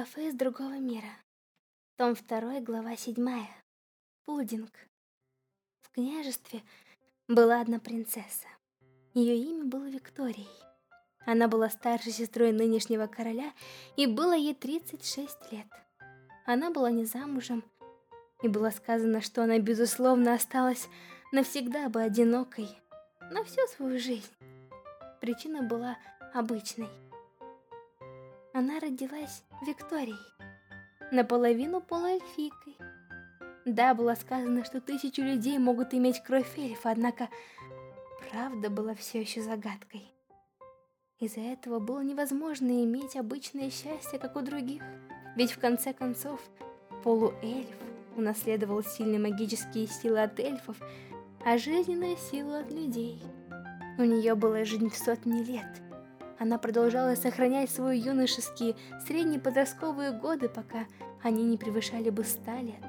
Кафе из другого мира. Том 2, глава 7. Пудинг. В княжестве была одна принцесса. Ее имя было Викторией. Она была старшей сестрой нынешнего короля, и было ей 36 лет. Она была не замужем, и было сказано, что она, безусловно, осталась навсегда бы одинокой на всю свою жизнь. Причина была обычной. Она родилась Викторией, наполовину полуэльфийкой. Да, было сказано, что тысячу людей могут иметь кровь эльфа, однако правда была все еще загадкой. Из-за этого было невозможно иметь обычное счастье, как у других. Ведь в конце концов, полуэльф унаследовал сильные магические силы от эльфов, а жизненную силу от людей. У нее была жизнь в сотни лет. Она продолжала сохранять свои юношеские, средние подростковые годы, пока они не превышали бы ста лет.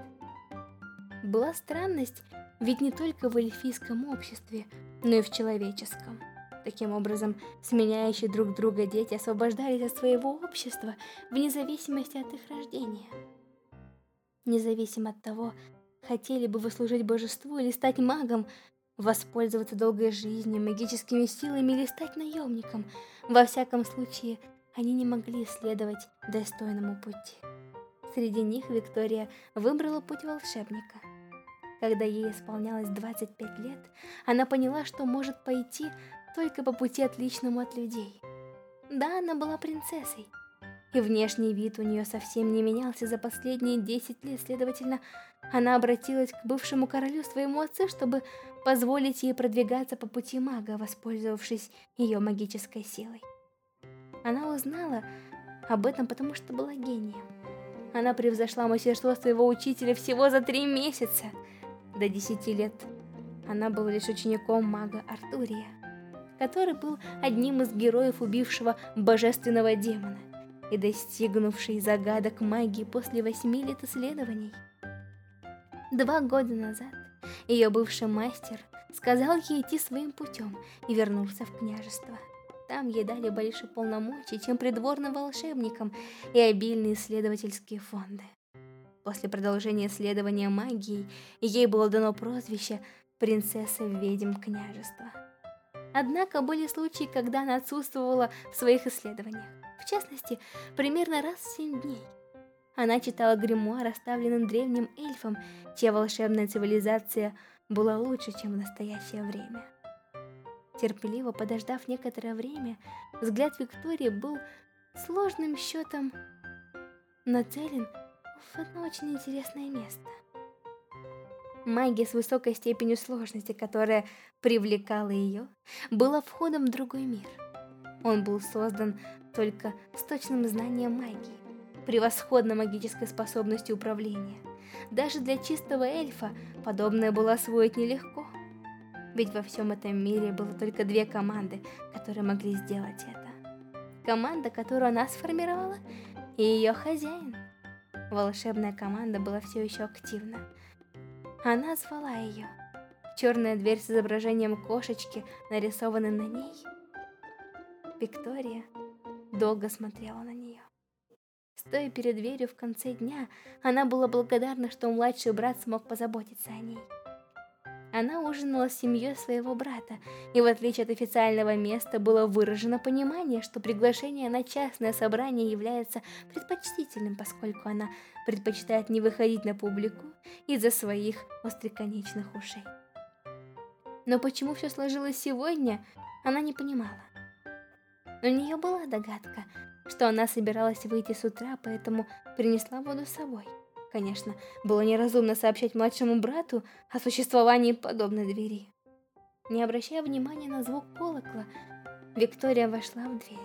Была странность, ведь не только в эльфийском обществе, но и в человеческом. Таким образом, сменяющие друг друга дети освобождались от своего общества вне зависимости от их рождения. Независимо от того, хотели бы вы служить божеству или стать магом, воспользоваться долгой жизнью, магическими силами или стать наемником, во всяком случае, они не могли следовать достойному пути. Среди них Виктория выбрала путь волшебника – когда ей исполнялось 25 лет, она поняла, что может пойти только по пути отличному от людей. Да, она была принцессой, и внешний вид у нее совсем не менялся за последние 10 лет, следовательно, она обратилась к бывшему королю своему отцу, чтобы позволить ей продвигаться по пути мага, воспользовавшись ее магической силой. Она узнала об этом, потому что была гением. Она превзошла мастерство своего учителя всего за три месяца – до 10 лет она была лишь учеником мага Артурия, который был одним из героев убившего божественного демона и достигнувший загадок магии после восьми лет исследований. Два года назад ее бывший мастер сказал ей идти своим путем и вернулся в княжество. Там ей дали больше полномочий, чем придворным волшебникам и обильные исследовательские фонды. После продолжения исследования магией ей было дано прозвище «Принцесса ведьм княжества». Однако были случаи, когда она отсутствовала в своих исследованиях. В частности, примерно раз в семь дней. Она читала гримуар, оставленным древним эльфом, чья волшебная цивилизация была лучше, чем в настоящее время. Терпеливо подождав некоторое время, взгляд Виктории был сложным счетом нацелен в одно очень интересное место. Магия с высокой степенью сложности, которая привлекала ее, была входом в другой мир. Он был создан только с точным знанием магии, превосходной магической способностью управления. Даже для чистого эльфа подобное было освоить нелегко. Ведь во всем этом мире было только две команды, которые могли сделать это. Команда, которую она сформировала, и ее хозяин. Волшебная команда была все еще активна. Она звала ее. Черная дверь с изображением кошечки, нарисованной на ней. Виктория долго смотрела на нее. Стоя перед дверью в конце дня, она была благодарна, что младший брат смог позаботиться о ней. Она ужинала с семьей своего брата, и в отличие от официального места было выражено понимание, что приглашение на частное собрание является предпочтительным, поскольку она предпочитает не выходить на публику из-за своих остроконечных ушей. Но почему все сложилось сегодня, она не понимала. У нее была догадка, что она собиралась выйти с утра, поэтому принесла воду с собой. Конечно, было неразумно сообщать младшему брату о существовании подобной двери. Не обращая внимания на звук колокола, Виктория вошла в дверь.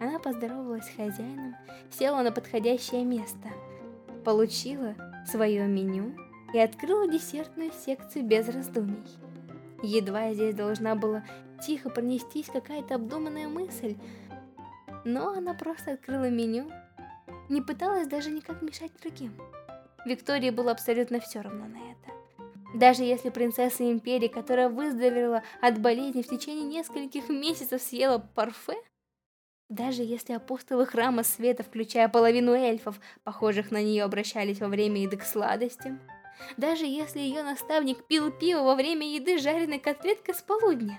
Она поздоровалась с хозяином, села на подходящее место, получила свое меню и открыла десертную секцию без раздумий. Едва здесь должна была тихо пронестись какая-то обдуманная мысль, но она просто открыла меню не пыталась даже никак мешать другим. Виктории было абсолютно все равно на это. Даже если принцесса Империи, которая выздоровела от болезни в течение нескольких месяцев, съела парфе, Даже если апостолы Храма Света, включая половину эльфов, похожих на нее, обращались во время еды к сладостям, даже если ее наставник пил пиво во время еды жареной котлеткой с полудня,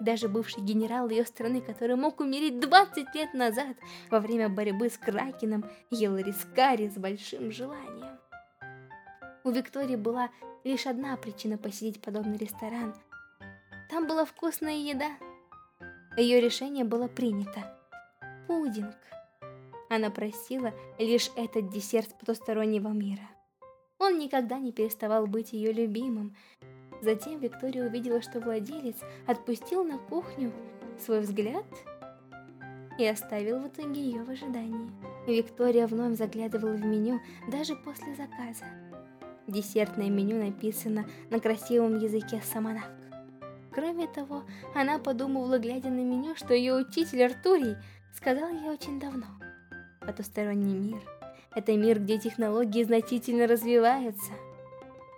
даже бывший генерал ее страны, который мог умереть 20 лет назад во время борьбы с Кракеном, ел рискари с большим желанием. У Виктории была лишь одна причина посетить подобный ресторан. Там была вкусная еда. Ее решение было принято. Пудинг. Она просила лишь этот десерт с потустороннего мира. Он никогда не переставал быть ее любимым, Затем Виктория увидела, что владелец отпустил на кухню свой взгляд и оставил в итоге ее в ожидании. Виктория вновь заглядывала в меню даже после заказа. Десертное меню написано на красивом языке саманак. Кроме того, она подумывала, глядя на меню, что ее учитель Артурий сказал ей очень давно. Потусторонний мир – это мир, где технологии значительно развиваются –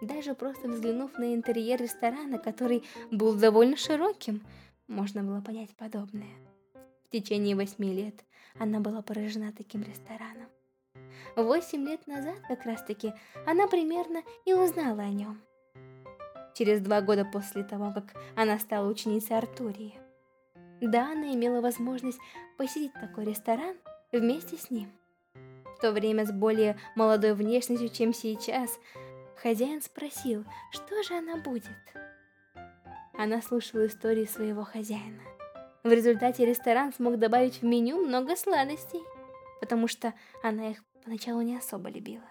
даже просто взглянув на интерьер ресторана, который был довольно широким, можно было понять подобное. В течение восьми лет она была поражена таким рестораном. Восемь лет назад, как раз таки, она примерно и узнала о нем. Через два года после того, как она стала ученицей Артурии. Да, она имела возможность посетить такой ресторан вместе с ним. В то время с более молодой внешностью, чем сейчас, Хозяин спросил, что же она будет. Она слушала истории своего хозяина. В результате ресторан смог добавить в меню много сладостей, потому что она их поначалу не особо любила.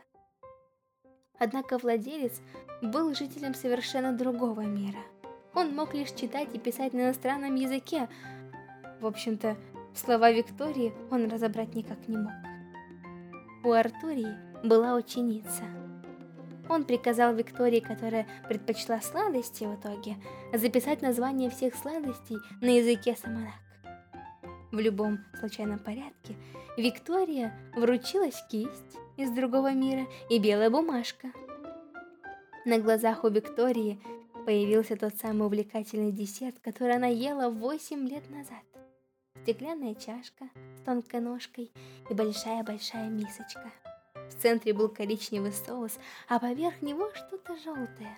Однако владелец был жителем совершенно другого мира. Он мог лишь читать и писать на иностранном языке. В общем-то, слова Виктории он разобрать никак не мог. У Артурии была ученица – он приказал Виктории, которая предпочла сладости в итоге, записать название всех сладостей на языке саманак. В любом случайном порядке Виктория вручилась кисть из другого мира и белая бумажка. На глазах у Виктории появился тот самый увлекательный десерт, который она ела 8 лет назад. Стеклянная чашка с тонкой ножкой и большая-большая мисочка. В центре был коричневый соус, а поверх него что-то желтое.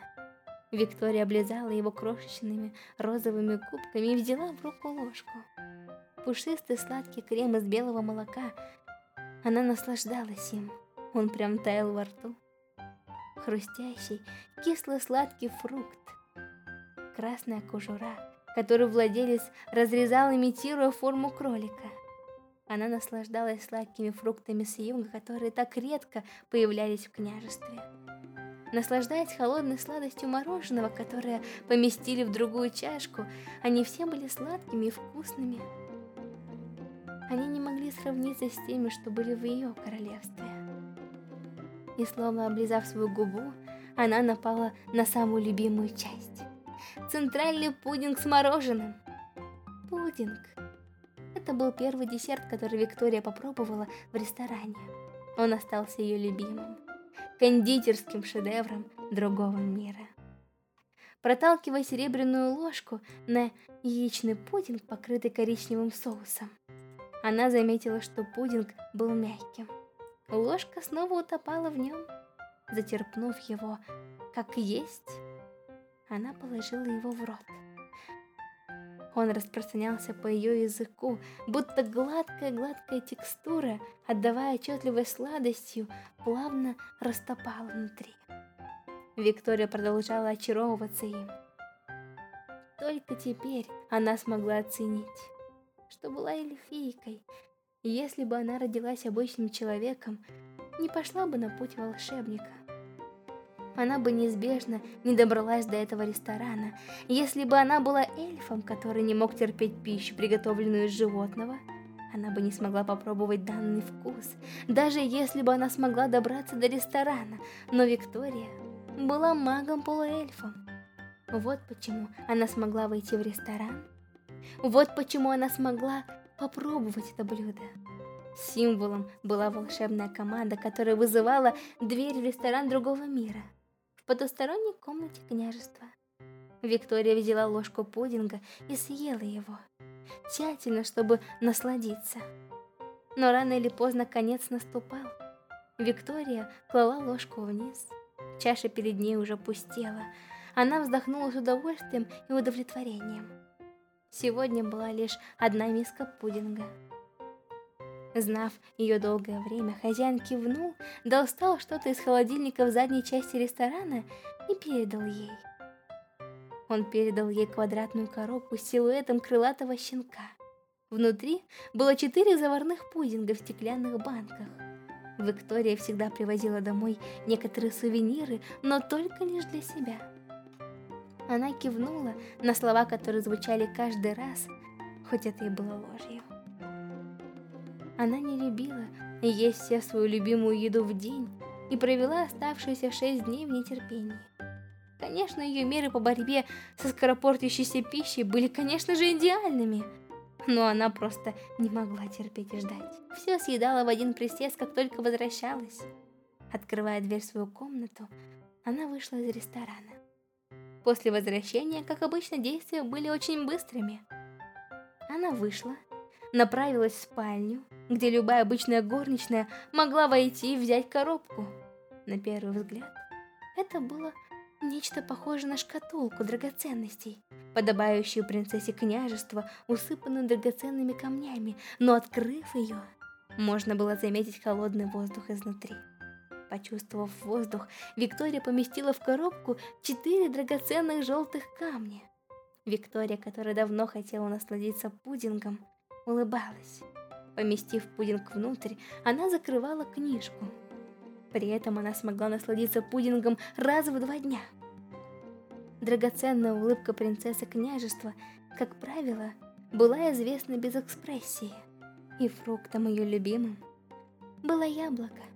Виктория облизала его крошечными розовыми кубками и взяла в руку ложку. Пушистый сладкий крем из белого молока. Она наслаждалась им. Он прям таял во рту. Хрустящий, кисло-сладкий фрукт. Красная кожура, которую владелец разрезал, имитируя форму кролика. Она наслаждалась сладкими фруктами с юга, которые так редко появлялись в княжестве. Наслаждаясь холодной сладостью мороженого, которое поместили в другую чашку, они все были сладкими и вкусными. Они не могли сравниться с теми, что были в ее королевстве. И словно облизав свою губу, она напала на самую любимую часть. Центральный пудинг с мороженым. Пудинг. Это был первый десерт, который Виктория попробовала в ресторане. Он остался ее любимым, кондитерским шедевром другого мира. Проталкивая серебряную ложку на яичный пудинг, покрытый коричневым соусом, она заметила, что пудинг был мягким. Ложка снова утопала в нем. Затерпнув его, как есть, она положила его в рот. Он распространялся по ее языку, будто гладкая-гладкая текстура, отдавая отчетливой сладостью, плавно растопала внутри. Виктория продолжала очаровываться им. Только теперь она смогла оценить, что была эльфийкой. Если бы она родилась обычным человеком, не пошла бы на путь волшебника она бы неизбежно не добралась до этого ресторана, если бы она была эльфом, который не мог терпеть пищу, приготовленную из животного. Она бы не смогла попробовать данный вкус, даже если бы она смогла добраться до ресторана. Но Виктория была магом-полуэльфом. Вот почему она смогла войти в ресторан. Вот почему она смогла попробовать это блюдо. Символом была волшебная команда, которая вызывала дверь в ресторан другого мира потусторонней комнате княжества. Виктория взяла ложку пудинга и съела его. тщательно, чтобы насладиться. Но рано или поздно конец наступал. Виктория клала ложку вниз. Чаша перед ней уже пустела. Она вздохнула с удовольствием и удовлетворением. Сегодня была лишь одна миска пудинга. Знав ее долгое время, хозяин кивнул, достал что-то из холодильника в задней части ресторана и передал ей. Он передал ей квадратную коробку с силуэтом крылатого щенка. Внутри было четыре заварных пудинга в стеклянных банках. Виктория всегда привозила домой некоторые сувениры, но только лишь для себя. Она кивнула на слова, которые звучали каждый раз, хоть это и было ложью. Она не любила есть вся свою любимую еду в день и провела оставшиеся шесть дней в нетерпении. Конечно, ее меры по борьбе со скоропортящейся пищей были, конечно же, идеальными, но она просто не могла терпеть и ждать. Все съедала в один присест, как только возвращалась. Открывая дверь в свою комнату, она вышла из ресторана. После возвращения, как обычно, действия были очень быстрыми. Она вышла, направилась в спальню, где любая обычная горничная могла войти и взять коробку. На первый взгляд, это было нечто похожее на шкатулку драгоценностей, подобающую принцессе княжества, усыпанную драгоценными камнями, но открыв ее, можно было заметить холодный воздух изнутри. Почувствовав воздух, Виктория поместила в коробку четыре драгоценных желтых камня. Виктория, которая давно хотела насладиться пудингом, улыбалась. Поместив пудинг внутрь, она закрывала книжку. При этом она смогла насладиться пудингом раз в два дня. Драгоценная улыбка принцессы княжества, как правило, была известна без экспрессии, и фруктом ее любимым было яблоко.